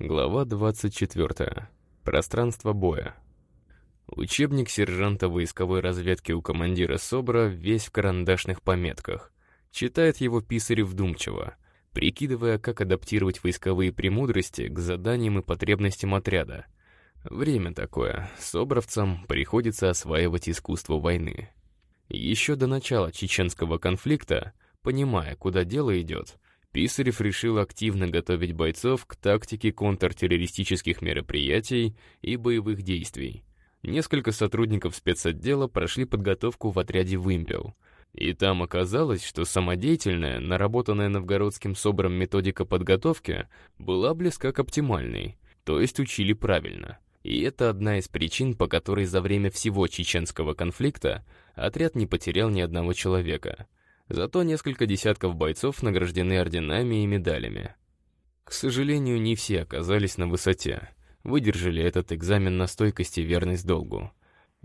Глава 24. Пространство боя. Учебник сержанта войсковой разведки у командира СОБРа весь в карандашных пометках. Читает его писарь вдумчиво, прикидывая, как адаптировать войсковые премудрости к заданиям и потребностям отряда. Время такое, собровцам приходится осваивать искусство войны. Еще до начала чеченского конфликта, понимая, куда дело идет, Писарев решил активно готовить бойцов к тактике контртеррористических мероприятий и боевых действий. Несколько сотрудников спецотдела прошли подготовку в отряде «Вымпел». И там оказалось, что самодеятельная, наработанная новгородским СОБРом методика подготовки была близка к оптимальной, то есть учили правильно. И это одна из причин, по которой за время всего чеченского конфликта отряд не потерял ни одного человека. Зато несколько десятков бойцов награждены орденами и медалями. К сожалению, не все оказались на высоте, выдержали этот экзамен на стойкость и верность долгу.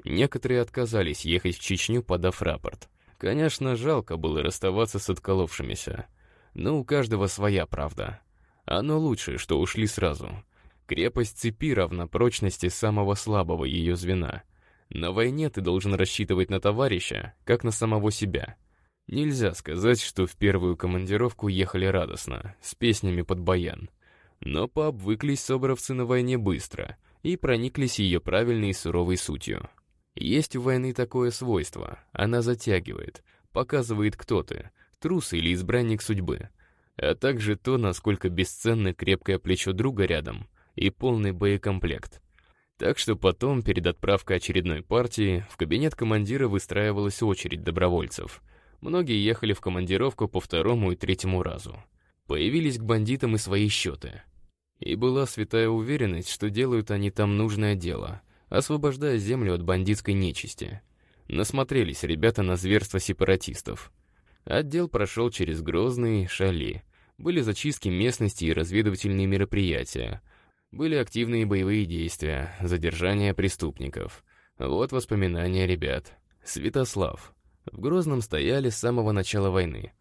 Некоторые отказались ехать в Чечню, подав рапорт. Конечно, жалко было расставаться с отколовшимися, но у каждого своя правда. Оно лучшее, что ушли сразу. Крепость цепи равна прочности самого слабого ее звена. На войне ты должен рассчитывать на товарища, как на самого себя. Нельзя сказать, что в первую командировку ехали радостно, с песнями под баян. Но пообвыклись собровцы на войне быстро и прониклись ее правильной и суровой сутью. Есть у войны такое свойство, она затягивает, показывает кто ты, трус или избранник судьбы, а также то, насколько бесценно крепкое плечо друга рядом и полный боекомплект. Так что потом, перед отправкой очередной партии, в кабинет командира выстраивалась очередь добровольцев — Многие ехали в командировку по второму и третьему разу. Появились к бандитам и свои счеты. И была святая уверенность, что делают они там нужное дело, освобождая землю от бандитской нечисти. Насмотрелись ребята на зверство сепаратистов. Отдел прошел через Грозный, Шали. Были зачистки местности и разведывательные мероприятия. Были активные боевые действия, задержание преступников. Вот воспоминания ребят. Святослав. В Грозном стояли с самого начала войны.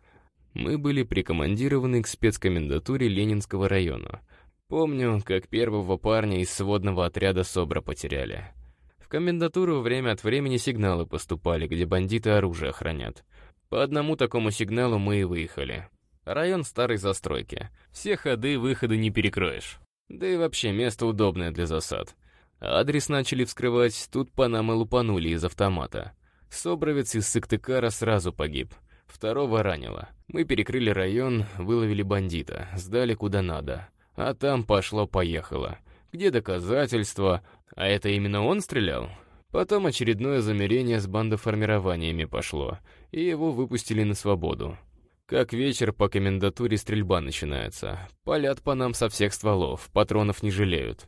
Мы были прикомандированы к спецкомендатуре Ленинского района. Помню, как первого парня из сводного отряда СОБРа потеряли. В комендатуру время от времени сигналы поступали, где бандиты оружие хранят. По одному такому сигналу мы и выехали. Район старой застройки. Все ходы, выходы не перекроешь. Да и вообще место удобное для засад. Адрес начали вскрывать, тут по нам и лупанули из автомата. Собровец из Сыктыкара сразу погиб. Второго ранило. Мы перекрыли район, выловили бандита, сдали куда надо. А там пошло-поехало. Где доказательства? А это именно он стрелял? Потом очередное замерение с бандоформированиями пошло, и его выпустили на свободу. Как вечер по комендатуре стрельба начинается. Палят по нам со всех стволов, патронов не жалеют.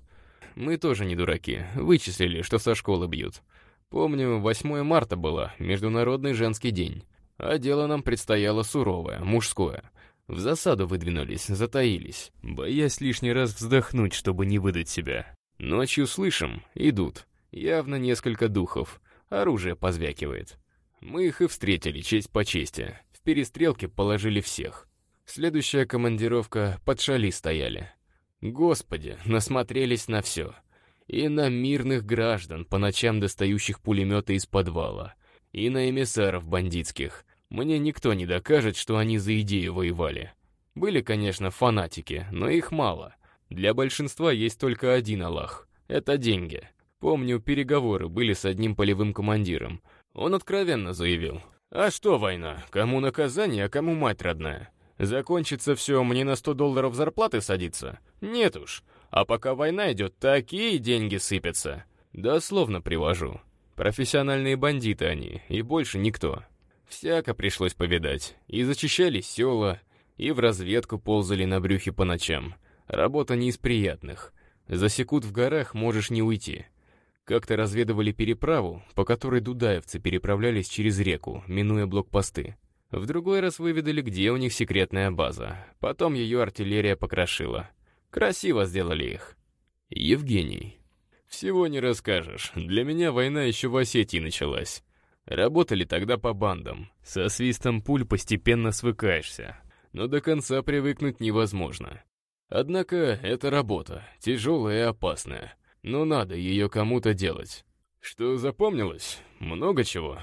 Мы тоже не дураки, вычислили, что со школы бьют. Помню, 8 марта было, Международный женский день. А дело нам предстояло суровое, мужское. В засаду выдвинулись, затаились, боясь лишний раз вздохнуть, чтобы не выдать себя. Ночью слышим, идут. Явно несколько духов. Оружие позвякивает. Мы их и встретили, честь по чести. В перестрелке положили всех. Следующая командировка под шали стояли. Господи, насмотрелись на все и на мирных граждан, по ночам достающих пулеметы из подвала, и на эмиссаров бандитских. Мне никто не докажет, что они за идею воевали. Были, конечно, фанатики, но их мало. Для большинства есть только один Аллах — это деньги. Помню, переговоры были с одним полевым командиром. Он откровенно заявил. «А что война? Кому наказание, а кому мать родная? Закончится все, мне на 100 долларов зарплаты садиться? Нет уж. А пока война идет, такие деньги сыпятся. Дословно привожу. Профессиональные бандиты они, и больше никто. Всяко пришлось повидать. И зачищали села, и в разведку ползали на брюхе по ночам. Работа не из приятных. Засекут в горах, можешь не уйти. Как-то разведывали переправу, по которой дудаевцы переправлялись через реку, минуя блокпосты. В другой раз выведали, где у них секретная база. Потом ее артиллерия покрошила. Красиво сделали их. Евгений. Всего не расскажешь. Для меня война еще в Осетии началась. Работали тогда по бандам. Со свистом пуль постепенно свыкаешься. Но до конца привыкнуть невозможно. Однако это работа, тяжелая и опасная, но надо ее кому-то делать. Что запомнилось? Много чего.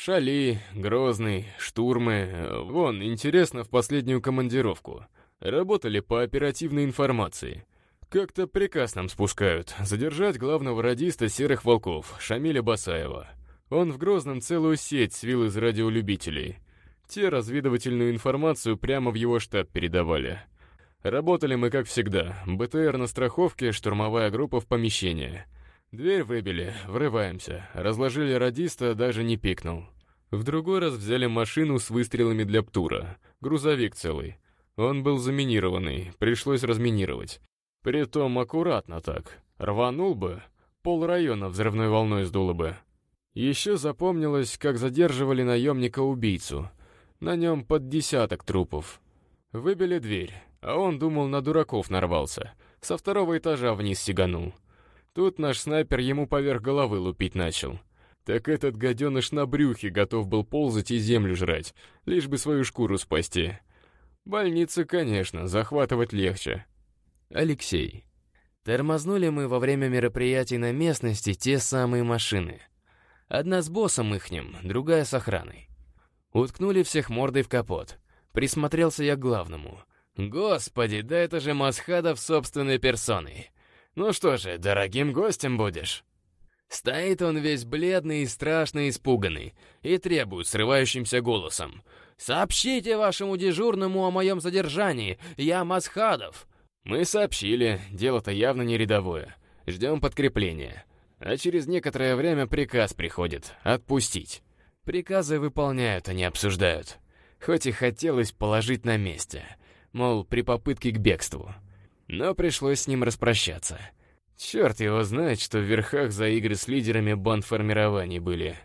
Шали, Грозный, штурмы. Вон, интересно, в последнюю командировку. Работали по оперативной информации. Как-то приказ нам спускают. Задержать главного радиста «Серых волков» Шамиля Басаева. Он в Грозном целую сеть свил из радиолюбителей. Те разведывательную информацию прямо в его штаб передавали. Работали мы как всегда. БТР на страховке, штурмовая группа в помещении. Дверь выбили, врываемся. Разложили радиста, даже не пикнул. В другой раз взяли машину с выстрелами для птура. Грузовик целый. Он был заминированный, пришлось разминировать. Притом аккуратно так. Рванул бы, пол района взрывной волной сдуло бы. Еще запомнилось, как задерживали наемника-убийцу. На нем под десяток трупов. Выбили дверь, а он думал, на дураков нарвался. Со второго этажа вниз сиганул. Тут наш снайпер ему поверх головы лупить начал. Так этот гаденыш на брюхе готов был ползать и землю жрать, лишь бы свою шкуру спасти. Больницы, конечно, захватывать легче. Алексей. Тормознули мы во время мероприятий на местности те самые машины. Одна с боссом ихним, другая с охраной. Уткнули всех мордой в капот. Присмотрелся я к главному. Господи, да это же Масхадов собственной персоной. Ну что же, дорогим гостем будешь?» Стоит он весь бледный и страшно испуганный и требует срывающимся голосом. «Сообщите вашему дежурному о моем задержании, я Масхадов!» Мы сообщили, дело-то явно не рядовое. Ждем подкрепления. А через некоторое время приказ приходит — отпустить. Приказы выполняют, а не обсуждают. Хоть и хотелось положить на месте, мол, при попытке к бегству но пришлось с ним распрощаться. Черт его знает, что в верхах за игры с лидерами банд формирований были.